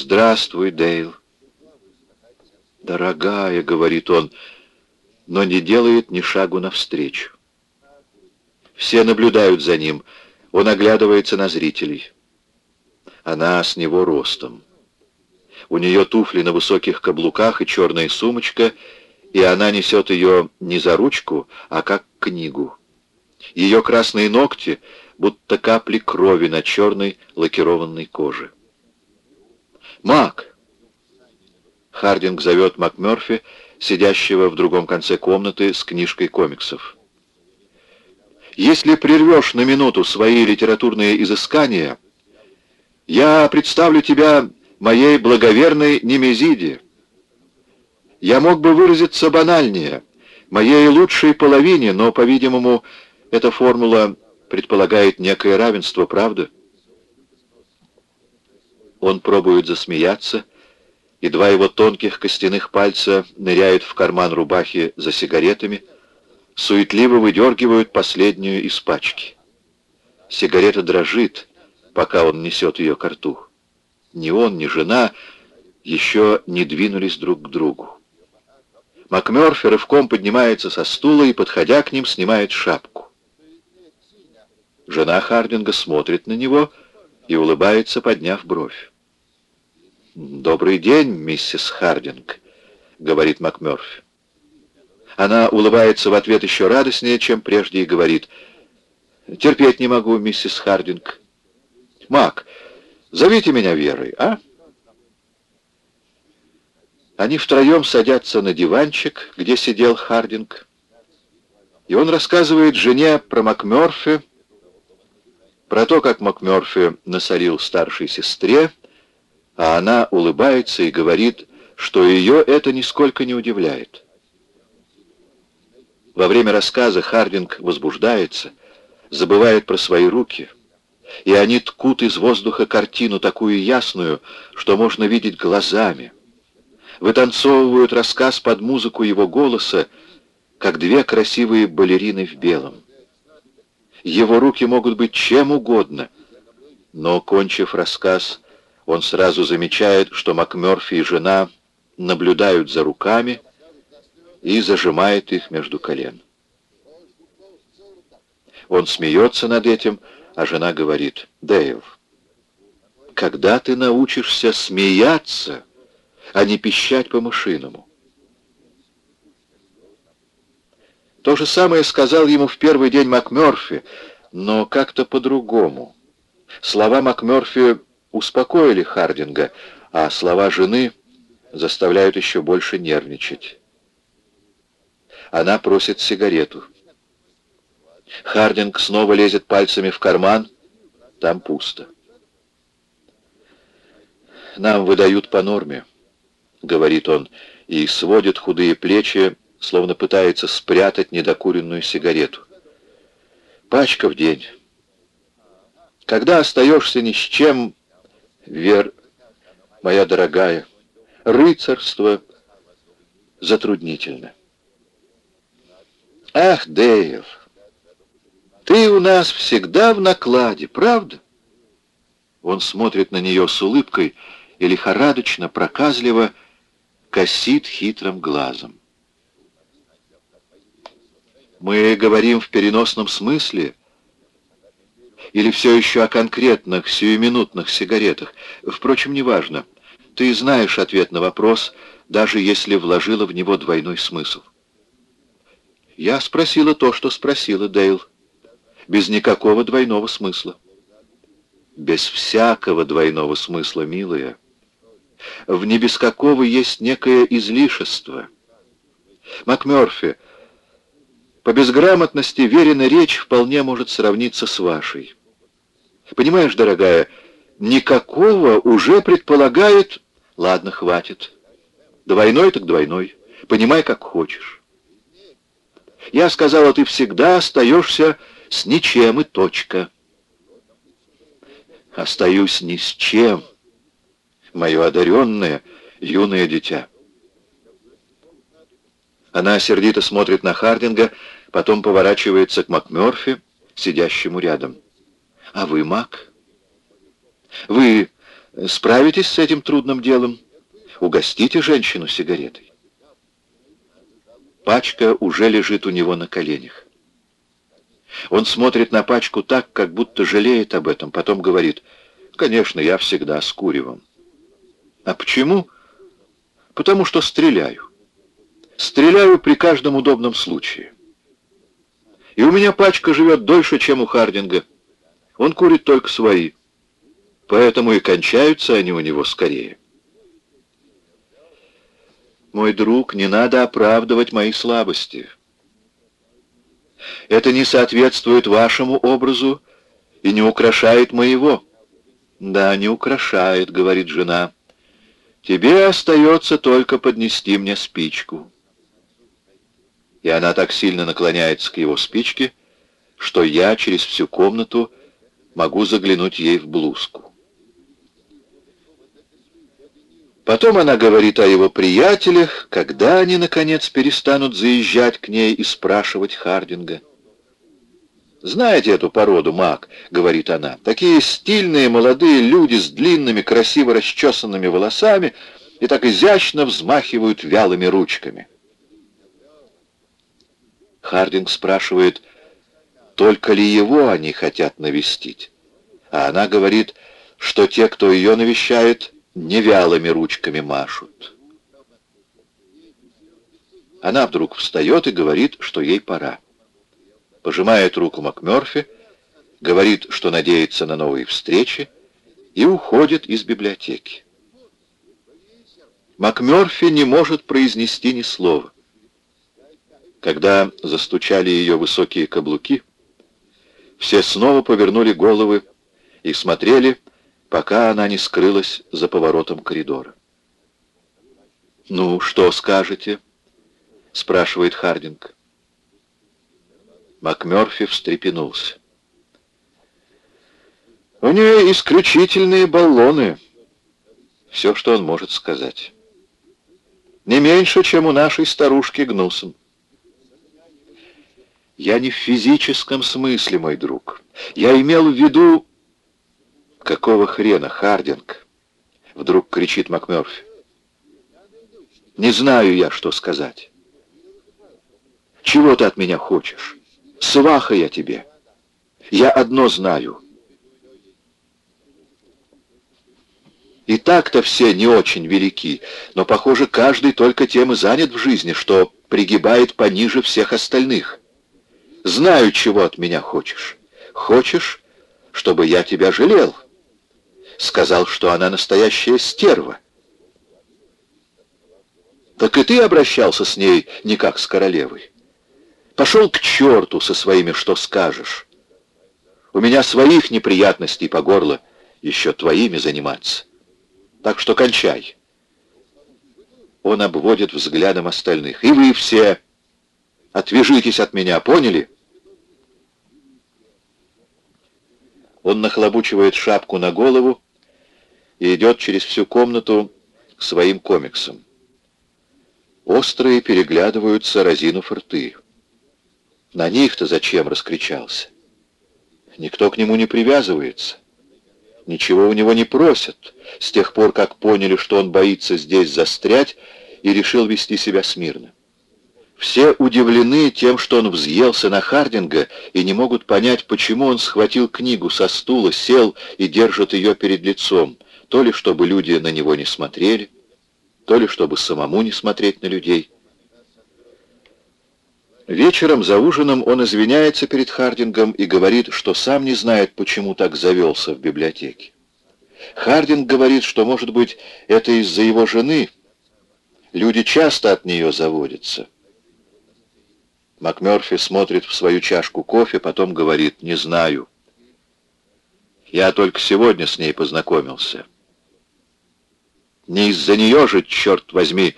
«Здравствуй, Дейл». «Дорогая», — говорит он, но не делает ни шагу навстречу. Все наблюдают за ним, он оглядывается на зрителей. Она с него ростом. У нее туфли на высоких каблуках и черная сумочка, и она несет ее не за ручку, а как книгу. Ее красные ногти, будто капли крови на черной лакированной коже. «Мак!» Хардинг зовет МакМёрфи, сидящего в другом конце комнаты с книжкой комиксов. «Если прервешь на минуту свои литературные изыскания, я представлю тебя моей благоверной Немезиде. Я мог бы выразиться банальнее, моей лучшей половине, но, по-видимому, эта формула предполагает некое равенство, правда?» Он пробует засмеяться, и два его тонких костяных пальца ныряют в карман рубахи за сигаретами, суетливо выдергивают последнюю из пачки. Сигарета дрожит, пока он несет ее к рту. Ни он, ни жена еще не двинулись друг к другу. МакМёрфи рывком поднимается со стула и, подходя к ним, снимает шапку. Жена Хардинга смотрит на него и улыбается, подняв бровь. «Добрый день, миссис Хардинг», — говорит МакМёрфи. Она улыбается в ответ еще радостнее, чем прежде, и говорит, «Терпеть не могу, миссис Хардинг». «Мак, зовите меня Верой, а?» Они втроем садятся на диванчик, где сидел Хардинг, и он рассказывает жене про МакМёрфи, про то, как МакМёрфи насолил старшей сестре, а она улыбается и говорит, что ее это нисколько не удивляет. Во время рассказа Хардинг возбуждается, забывает про свои руки, и они ткут из воздуха картину такую ясную, что можно видеть глазами. Вытанцовывают рассказ под музыку его голоса, как две красивые балерины в белом. Его руки могут быть чем угодно, но, кончив рассказ, он сразу замечает, что МакМёрфи и жена наблюдают за руками и зажимает их между колен. Он смеется над этим, а жена говорит, «Дэйв, когда ты научишься смеяться, а не пищать по-мышиному?» То же самое сказал ему в первый день МакМёрфи, но как-то по-другому. Слова МакМёрфи успокоили Хардинга, а слова жены заставляют еще больше нервничать. Она просит сигарету. Хардинг снова лезет пальцами в карман. Там пусто. «Нам выдают по норме», — говорит он, и сводит худые плечи, словно пытается спрятать недокуренную сигарету. «Пачка в день. Когда остаешься ни с чем, Вер, моя дорогая, рыцарство затруднительно. Ах, Дэйв, ты у нас всегда в накладе, правда? Он смотрит на нее с улыбкой и лихорадочно, проказливо косит хитрым глазом. Мы говорим в переносном смысле, или все еще о конкретных, сиюминутных сигаретах? Впрочем, неважно. Ты знаешь ответ на вопрос, даже если вложила в него двойной смысл. Я спросила то, что спросила Дейл. Без никакого двойного смысла. Без всякого двойного смысла, милая. В не без какого есть некое излишество. МакМёрфи, по безграмотности верена речь вполне может сравниться с вашей. Понимаешь, дорогая, никакого уже предполагает... Ладно, хватит. Двойной так двойной. Понимай, как хочешь. Я сказала, ты всегда остаешься с ничем и точка. Остаюсь ни с чем, мое одаренное юное дитя. Она сердито смотрит на Хардинга, потом поворачивается к МакМёрфи, сидящему рядом. А вы маг? Вы Справитесь с этим трудным делом? Угостите женщину сигаретой. Пачка уже лежит у него на коленях. Он смотрит на пачку так, как будто жалеет об этом, потом говорит, «Конечно, я всегда с куревом». «А почему?» «Потому что стреляю. Стреляю при каждом удобном случае. И у меня пачка живет дольше, чем у Хардинга. Он курит только свои. Поэтому и кончаются они у него скорее». «Мой друг, не надо оправдывать мои слабости». Это не соответствует вашему образу и не украшает моего. Да, не украшает, говорит жена. Тебе остается только поднести мне спичку. И она так сильно наклоняется к его спичке, что я через всю комнату могу заглянуть ей в блузку. Потом она говорит о его приятелях, когда они, наконец, перестанут заезжать к ней и спрашивать Хардинга. «Знаете эту породу, маг?» — говорит она. «Такие стильные молодые люди с длинными, красиво расчесанными волосами и так изящно взмахивают вялыми ручками». Хардинг спрашивает, только ли его они хотят навестить. А она говорит, что те, кто ее навещает, не вялыми ручками машут. Она вдруг встает и говорит, что ей пора пожимает руку МакМёрфи, говорит, что надеется на новые встречи, и уходит из библиотеки. МакМёрфи не может произнести ни слова. Когда застучали ее высокие каблуки, все снова повернули головы и смотрели, пока она не скрылась за поворотом коридора. «Ну, что скажете?» — спрашивает Хардинг. МакМёрфи встрепенулся. «У нее исключительные баллоны». Все, что он может сказать. Не меньше, чем у нашей старушки Гнусом. Я не в физическом смысле, мой друг. Я имел в виду... Какого хрена, Хардинг? Вдруг кричит МакМёрфи. Не знаю я, что сказать. Чего ты от меня хочешь? Сваха я тебе. Я одно знаю. И так-то все не очень велики, но, похоже, каждый только тем и занят в жизни, что пригибает пониже всех остальных. Знаю, чего от меня хочешь. Хочешь, чтобы я тебя жалел? Сказал, что она настоящая стерва. Так и ты обращался с ней не как с королевой. Пошел к черту со своими «что скажешь». У меня своих неприятностей по горло, еще твоими заниматься. Так что кончай. Он обводит взглядом остальных. И вы все отвяжитесь от меня, поняли? Он нахлобучивает шапку на голову и идет через всю комнату к своим комиксам. Острые переглядываются, разинув рты. На них-то зачем раскричался? Никто к нему не привязывается. Ничего у него не просят, с тех пор, как поняли, что он боится здесь застрять и решил вести себя смирно. Все удивлены тем, что он взъелся на Хардинга и не могут понять, почему он схватил книгу со стула, сел и держит ее перед лицом, то ли чтобы люди на него не смотрели, то ли чтобы самому не смотреть на людей. Вечером за ужином он извиняется перед Хардингом и говорит, что сам не знает, почему так завелся в библиотеке. Хардинг говорит, что, может быть, это из-за его жены. Люди часто от нее заводятся. МакМёрфи смотрит в свою чашку кофе, потом говорит, не знаю. Я только сегодня с ней познакомился. Не из-за нее же, черт возьми,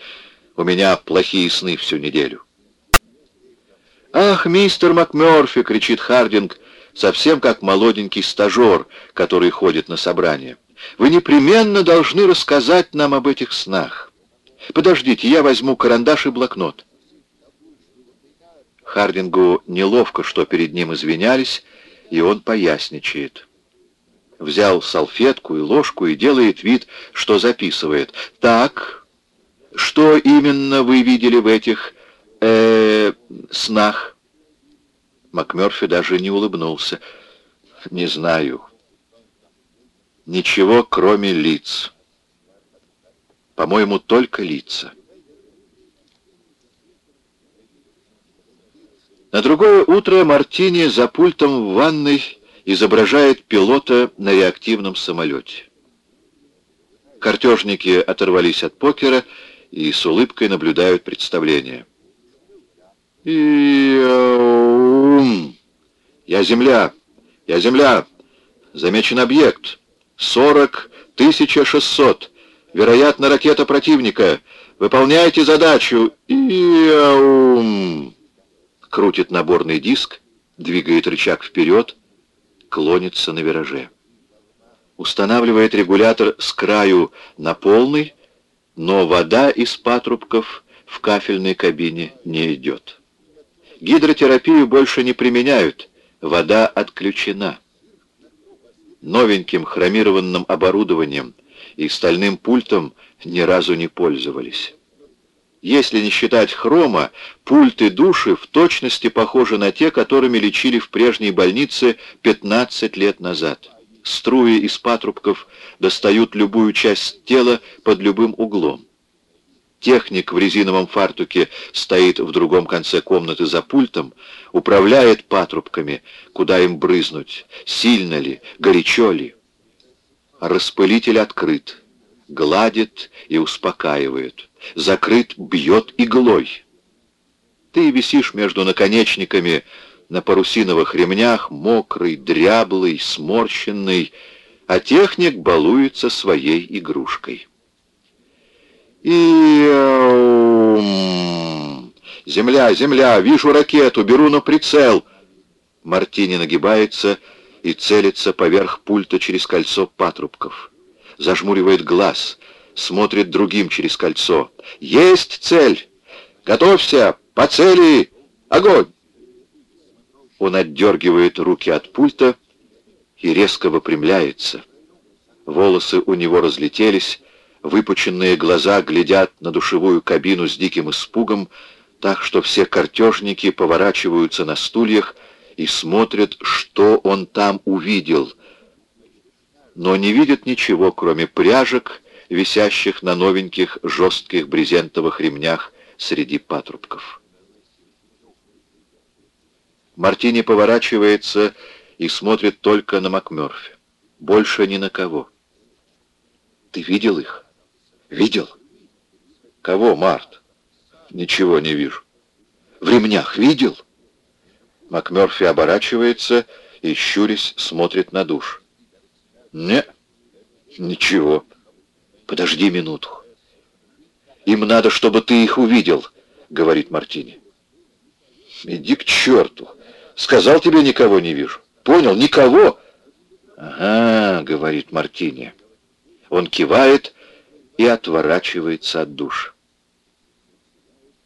у меня плохие сны всю неделю. «Ах, мистер МакМёрфи!» — кричит Хардинг, совсем как молоденький стажер, который ходит на собрание. «Вы непременно должны рассказать нам об этих снах. Подождите, я возьму карандаш и блокнот». Хардингу неловко, что перед ним извинялись, и он поясничает. взял салфетку и ложку и делает вид, что записывает. «Так, что именно вы видели в этих... э снах?» МакМёрфи даже не улыбнулся. «Не знаю. Ничего, кроме лиц. По-моему, только лица». На другое утро Мартини за пультом в ванной изображает пилота на реактивном самолете. Картежники оторвались от покера и с улыбкой наблюдают представление. «Я земля! Я земля! Замечен объект! 40 шестьсот. Вероятно, ракета противника! Выполняйте задачу! Иаум!» Крутит наборный диск, двигает рычаг вперед, клонится на вираже. Устанавливает регулятор с краю на полный, но вода из патрубков в кафельной кабине не идет. Гидротерапию больше не применяют, вода отключена. Новеньким хромированным оборудованием и стальным пультом ни разу не пользовались. Если не считать хрома, пульты души в точности похожи на те, которыми лечили в прежней больнице 15 лет назад. Струи из патрубков достают любую часть тела под любым углом. Техник в резиновом фартуке стоит в другом конце комнаты за пультом, управляет патрубками, куда им брызнуть, сильно ли, горячо ли. Распылитель открыт гладит и успокаивает. Закрыт бьет иглой. Ты висишь между наконечниками на парусиновых ремнях, мокрый, дряблый, сморщенный, а техник балуется своей игрушкой. И... Земля, земля, вижу ракету, беру на прицел. Мартини нагибается и целится поверх пульта через кольцо патрубков зажмуривает глаз, смотрит другим через кольцо. «Есть цель! Готовься! По цели! Огонь!» Он отдергивает руки от пульта и резко выпрямляется. Волосы у него разлетелись, выпученные глаза глядят на душевую кабину с диким испугом, так что все картежники поворачиваются на стульях и смотрят, что он там увидел — но не видит ничего, кроме пряжек, висящих на новеньких жестких брезентовых ремнях среди патрубков. Мартини поворачивается и смотрит только на МакМёрфи. Больше ни на кого. «Ты видел их?» «Видел?» «Кого, Март?» «Ничего не вижу». «В ремнях видел?» МакМёрфи оборачивается и, щурясь, смотрит на душ. Не, ничего. Подожди минуту. Им надо, чтобы ты их увидел, говорит Мартини. Иди к черту. Сказал тебе, никого не вижу. Понял, никого. Ага, говорит Мартини. Он кивает и отворачивается от душ.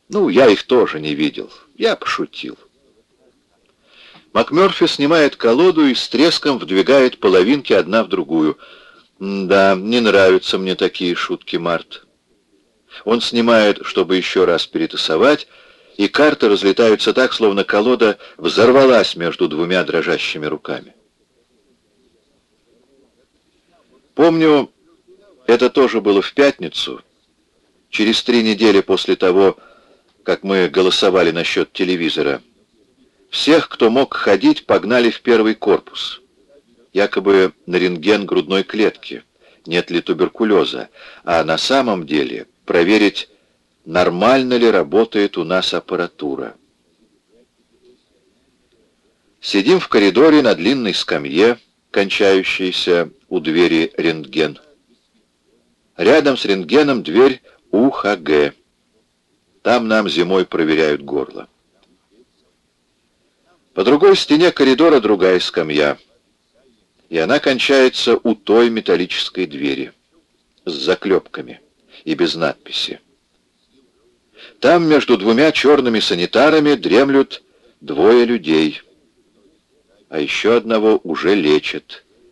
Ну, я их тоже не видел. Я пошутил. МакМёрфи снимает колоду и с треском вдвигает половинки одна в другую. «Да, не нравятся мне такие шутки, Март». Он снимает, чтобы еще раз перетасовать, и карты разлетаются так, словно колода взорвалась между двумя дрожащими руками. Помню, это тоже было в пятницу, через три недели после того, как мы голосовали насчет телевизора. Всех, кто мог ходить, погнали в первый корпус. Якобы на рентген грудной клетки, нет ли туберкулеза, а на самом деле проверить, нормально ли работает у нас аппаратура. Сидим в коридоре на длинной скамье, кончающейся у двери рентген. Рядом с рентгеном дверь УХГ. Там нам зимой проверяют горло. По другой стене коридора другая скамья, и она кончается у той металлической двери с заклепками и без надписи. Там между двумя черными санитарами дремлют двое людей, а еще одного уже лечат.